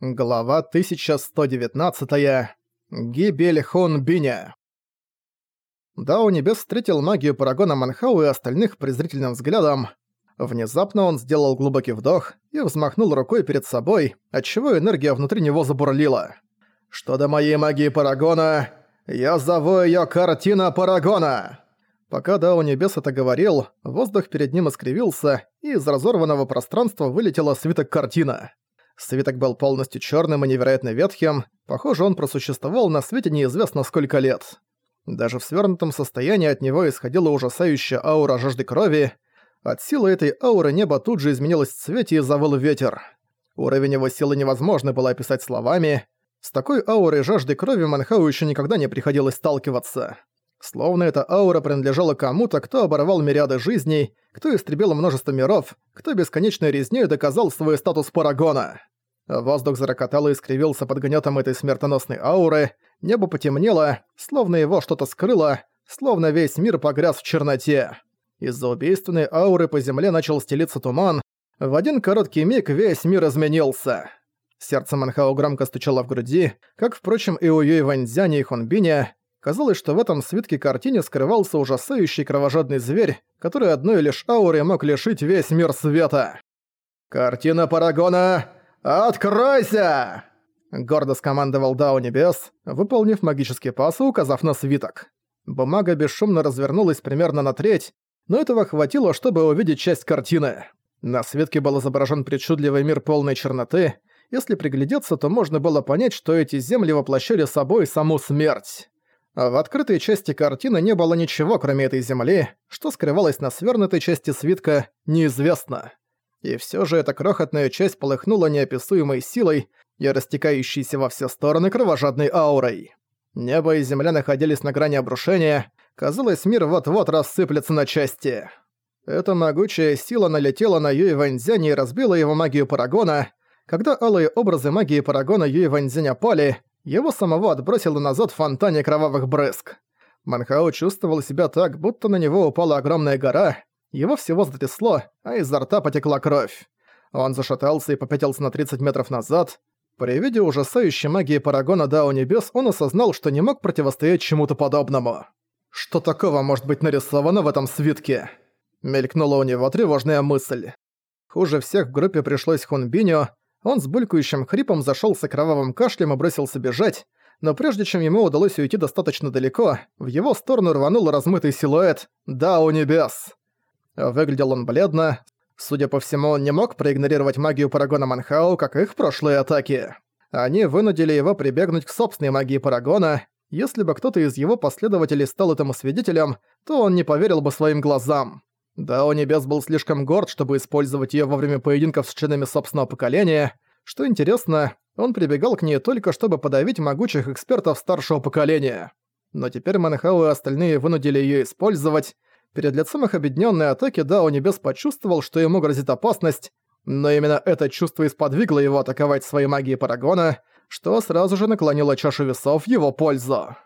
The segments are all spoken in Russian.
Глава 1119. Гибель Хон Биня. Дао Небес встретил магию Парагона Манхау и остальных презрительным взглядом. Внезапно он сделал глубокий вдох и взмахнул рукой перед собой, отчего энергия внутри него забурлила. «Что до моей магии Парагона, я зову её Картина Парагона!» Пока Дао Небес это говорил, воздух перед ним искривился, и из разорванного пространства вылетела свиток картина. Свиток был полностью черным и невероятно ветхим, похоже, он просуществовал на свете неизвестно сколько лет. Даже в свернутом состоянии от него исходила ужасающая аура жажды крови. От силы этой ауры небо тут же изменилось в цвете и завыл ветер. Уровень его силы невозможно было описать словами. С такой аурой жажды крови Манхау еще никогда не приходилось сталкиваться. Словно эта аура принадлежала кому-то, кто оборвал мириады жизней, кто истребил множество миров, кто бесконечной резнёй доказал свой статус Парагона. Воздух зарокотал и искривился под гнетом этой смертоносной ауры, небо потемнело, словно его что-то скрыло, словно весь мир погряз в черноте. Из-за убийственной ауры по земле начал стелиться туман, в один короткий миг весь мир изменился. Сердце Манхао громко стучало в груди, как, впрочем, и у Юй Ваньцзяня и Хунбиня. Казалось, что в этом свитке картине скрывался ужасающий кровожадный зверь, который одной лишь аурой мог лишить весь мир света. «Картина Парагона! «Откройся!» Гордо скомандовал Дао Небес, выполнив магический пас и указав на свиток. Бумага бесшумно развернулась примерно на треть, но этого хватило, чтобы увидеть часть картины. На свитке был изображен причудливый мир полной черноты. Если приглядеться, то можно было понять, что эти земли воплощали собой саму смерть. В открытой части картины не было ничего, кроме этой земли, что скрывалось на свернутой части свитка, неизвестно. И все же эта крохотная часть полыхнула неописуемой силой и растекающейся во все стороны кровожадной аурой. Небо и земля находились на грани обрушения, казалось, мир вот-вот рассыплется на части. Эта могучая сила налетела на Юй Ваньцзяня и разбила его магию Парагона. Когда алые образы магии Парагона Юй Ваньцзяня пали, его самого отбросило назад в фонтане кровавых брызг. Манхао чувствовал себя так, будто на него упала огромная гора, его всего затрясло, а изо рта потекла кровь. Он зашатался и попятился на 30 метров назад. При виде ужасающей магии Парагона Дао Небес он осознал, что не мог противостоять чему-то подобному. «Что такого может быть нарисовано в этом свитке?» Мелькнула у него тревожная мысль. Хуже всех в группе пришлось Хунбиню. Он с булькающим хрипом зашёлся кровавым кашлем и бросился бежать, но прежде чем ему удалось уйти достаточно далеко, в его сторону рванул размытый силуэт «Дао Небес». Выглядел он бледно. Судя по всему, он не мог проигнорировать магию Парагона Манхау, как их прошлые атаки. Они вынудили его прибегнуть к собственной магии Парагона. Если бы кто-то из его последователей стал этому свидетелем, то он не поверил бы своим глазам. Да, у Небес был слишком горд, чтобы использовать её во время поединков с членами собственного поколения. Что интересно, он прибегал к ней только чтобы подавить могучих экспертов старшего поколения. Но теперь Манхау и остальные вынудили её использовать, Перед лицом их объединённой атаки Дао Небес почувствовал, что ему грозит опасность, но именно это чувство и сподвигло его атаковать своей магией Парагона, что сразу же наклонило чашу весов в его пользу.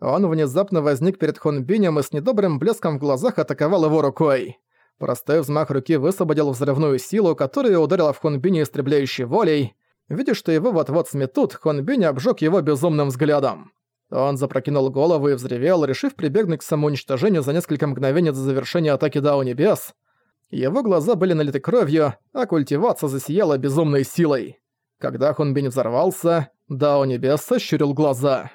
Он внезапно возник перед Хунбинем и с недобрым блеском в глазах атаковал его рукой. Простой взмах руки высвободил взрывную силу, которая ударила в Хунбине истребляющей волей. Видя, что его вот-вот сметут, Хунбинь обжег его безумным взглядом. Он запрокинул голову и взревел, решив прибегнуть к самоуничтожению за несколько мгновений до завершения атаки Дао Небес. Его глаза были налиты кровью, а культивация засияла безумной силой. Когда Хунбинь взорвался, Дао Небес сощурил глаза.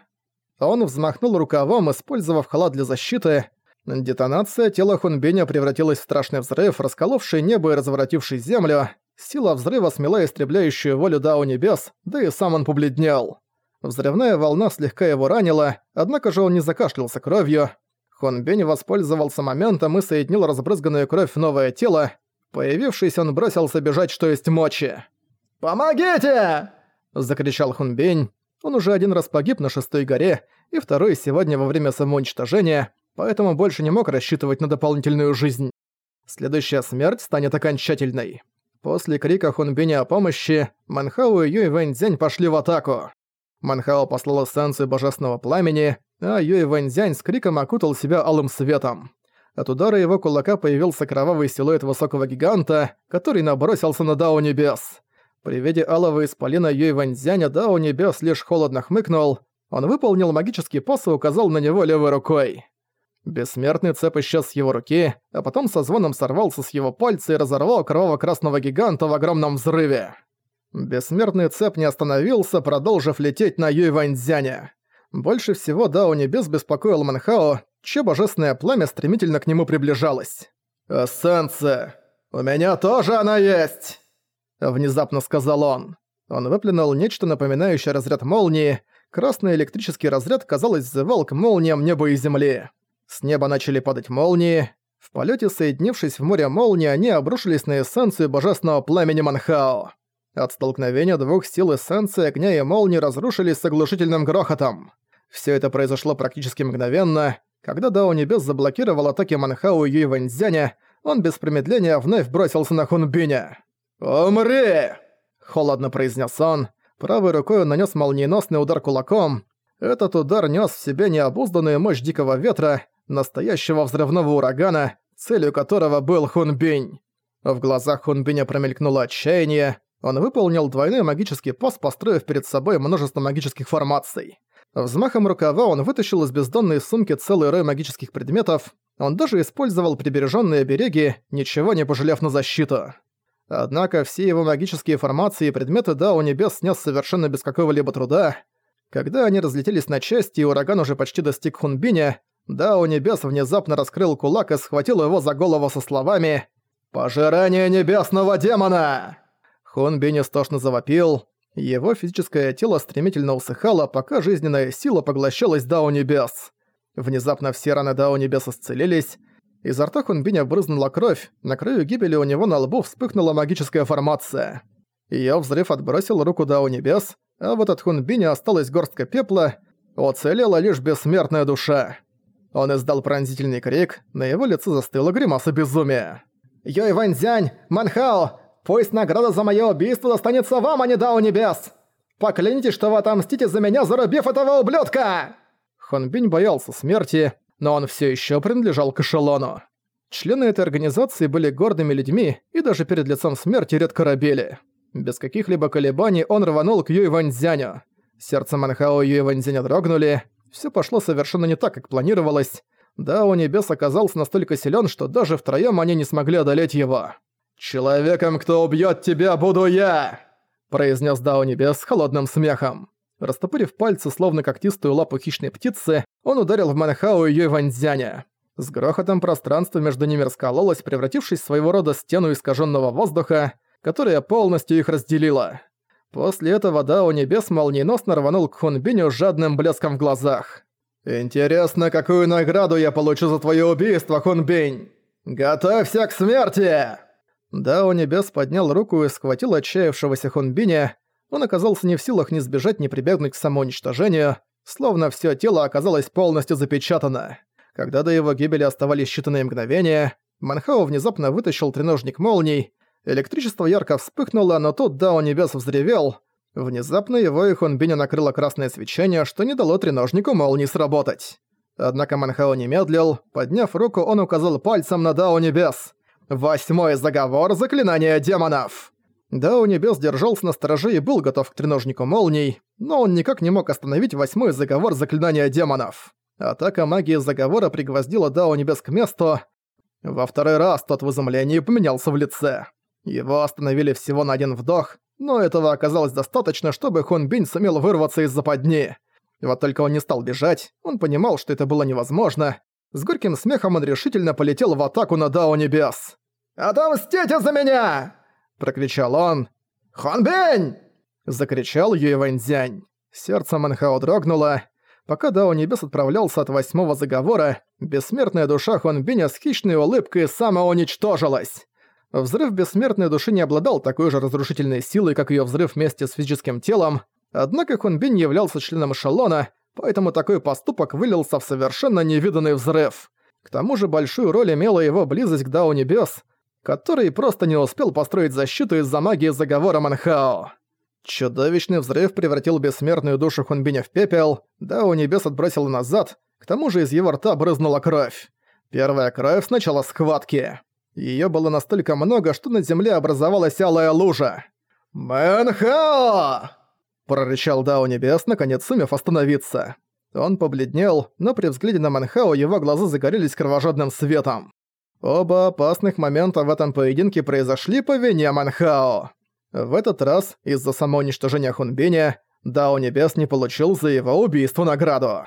Он взмахнул рукавом, использовав халат для защиты. Детонация тела Хунбиня превратилась в страшный взрыв, расколовший небо и разворотивший землю. Сила взрыва смела истребляющую волю Дао Небес, да и сам он побледнел. Взрывная волна слегка его ранила, однако же он не закашлялся кровью. Хон Бень воспользовался моментом и соединил разбрызганную кровь в новое тело. Появившись, он бросился бежать, что есть мочи. «Помогите!» – закричал Хун Бень. Он уже один раз погиб на шестой горе, и второй сегодня во время самоуничтожения, поэтому больше не мог рассчитывать на дополнительную жизнь. Следующая смерть станет окончательной. После крика Хунбиня о помощи, Манхау и Юй Вэньцзянь пошли в атаку. Манхао послал эссенцию божественного пламени, а Юй Вэньцзянь с криком окутал себя алым светом. От удара его кулака появился кровавый силуэт высокого гиганта, который набросился на Дао Небес. При виде алого исполина Юй Ваньцзяня Дао Небес лишь холодно хмыкнул. Он выполнил магический пас и указал на него левой рукой. Бессмертный цеп исчез с его руки, а потом со звоном сорвался с его пальца и разорвал кроваво-красного гиганта в огромном взрыве. Бессмертный цеп не остановился, продолжив лететь на Юй Ваньцзяня. Больше всего Дао Небес беспокоил Манхао, чье божественное пламя стремительно к нему приближалось. «Эссенция! У меня тоже она есть!» Внезапно сказал он. Он выплюнул нечто напоминающее разряд молнии. Красный электрический разряд, казалось, взывал к молниям неба и земли. С неба начали падать молнии. В полете, соединившись в море молнии, они обрушились на эссенцию божественного пламени Манхао. От столкновения двух сил эссенции огня и молнии разрушились с оглушительным грохотом. Все это произошло практически мгновенно. Когда Дао Небес заблокировал атаки Манхау и Юй Вэньцзяня, он без промедления вновь бросился на Хунбиня. «Умри!» – холодно произнес он. Правой рукой он нанес молниеносный удар кулаком. Этот удар нес в себе необузданную мощь дикого ветра, настоящего взрывного урагана, целью которого был Хунбинь. В глазах Хунбиня промелькнуло отчаяние. Он выполнил двойной магический пост, построив перед собой множество магических формаций. Взмахом рукава он вытащил из бездонной сумки целый рой магических предметов, он даже использовал прибереженные береги, ничего не пожалев на защиту. Однако все его магические формации и предметы Дао Небес снес совершенно без какого-либо труда. Когда они разлетелись на части и ураган уже почти достиг Хунбиня, Дао Небес внезапно раскрыл кулак и схватил его за голову со словами «Пожирание небесного демона!» Хунбинь истошно завопил, его физическое тело стремительно усыхало, пока жизненная сила поглощалась Дао Небес. Внезапно все раны Дао Небес исцелились, изо рта Хунбиня брызнула кровь, на краю гибели у него на лбу вспыхнула магическая формация. Её взрыв отбросил руку Дао Небес, а вот от Хунбиня осталась горстка пепла, уцелела лишь бессмертная душа. Он издал пронзительный крик, на его лице застыла гримаса безумия. «Йой Ваньцзянь! Манхао! Пусть награда за моё убийство достанется вам, а не Дао Небес! Поклянитесь, что вы отомстите за меня, зарубив этого ублюдка!» Хонбинь боялся смерти, но он всё ещё принадлежал к эшелону. Члены этой организации были гордыми людьми и даже перед лицом смерти редко робели. Без каких-либо колебаний он рванул к Юй Ваньцзяню. Сердце Манхао и Юй Ваньцзяня дрогнули. Всё пошло совершенно не так, как планировалось. Да, у небес оказался настолько силён, что даже втроём они не смогли одолеть его. «Человеком, кто убьет тебя, буду я!» произнес Дао Небес с холодным смехом. Растопырив пальцы, словно когтистую лапу хищной птицы, он ударил в Манхау и Ваньцзяня. С грохотом пространство между ними раскололось, превратившись в своего рода стену искаженного воздуха, которая полностью их разделила. После этого Дао Небес молниеносно рванул к Хунбиню жадным блеском в глазах. «Интересно, какую награду я получу за твое убийство, Хунбинь? Готовься к смерти!» Дао Небес поднял руку и схватил отчаявшегося Хунбиня. Он оказался не в силах ни сбежать, ни прибегнуть к самоуничтожению, словно все тело оказалось полностью запечатано. Когда до его гибели оставались считанные мгновения, Манхао внезапно вытащил треножник молний. Электричество ярко вспыхнуло, но тут Дао Небес взревел. Внезапно его и Хунбиня накрыло красное свечение, что не дало треножнику молнии сработать. Однако Манхао не медлил, подняв руку, он указал пальцем на Дао Небес. Восьмой заговор заклинания демонов. Да, у небес держался на стороже и был готов к треножнику молний, но он никак не мог остановить восьмой заговор заклинания демонов. Атака магии заговора пригвоздила Дао Небес к месту. Во второй раз тот в изумлении поменялся в лице. Его остановили всего на один вдох, но этого оказалось достаточно, чтобы Хон Бинь сумел вырваться из западни. Вот только он не стал бежать, он понимал, что это было невозможно. С горьким смехом он решительно полетел в атаку на Дао Небес. «Отомстите за меня!» – прокричал он. «Хонбень!» – закричал Юй Вэньцзянь. Сердце Манхао дрогнуло. Пока Дао Небес отправлялся от восьмого заговора, бессмертная душа Хонбиня с хищной улыбкой самоуничтожилась. Взрыв бессмертной души не обладал такой же разрушительной силой, как ее взрыв вместе с физическим телом, однако Хонбинь являлся членом эшелона, поэтому такой поступок вылился в совершенно невиданный взрыв. К тому же большую роль имела его близость к Дао Небес, который просто не успел построить защиту из-за магии заговора Манхао. Чудовищный взрыв превратил бессмертную душу Хунбиня в пепел, да у небес отбросило назад, к тому же из его рта брызнула кровь. Первая кровь с начала схватки. Её было настолько много, что на земле образовалась алая лужа. «Мэнхао!» – прорычал Дао Небес, наконец сумев остановиться. Он побледнел, но при взгляде на Манхао его глаза загорелись кровожадным светом. Оба опасных момента в этом поединке произошли по вине Манхао. В этот раз, из-за самоуничтожения Хунбиня, Дао Небес не получил за его убийство награду.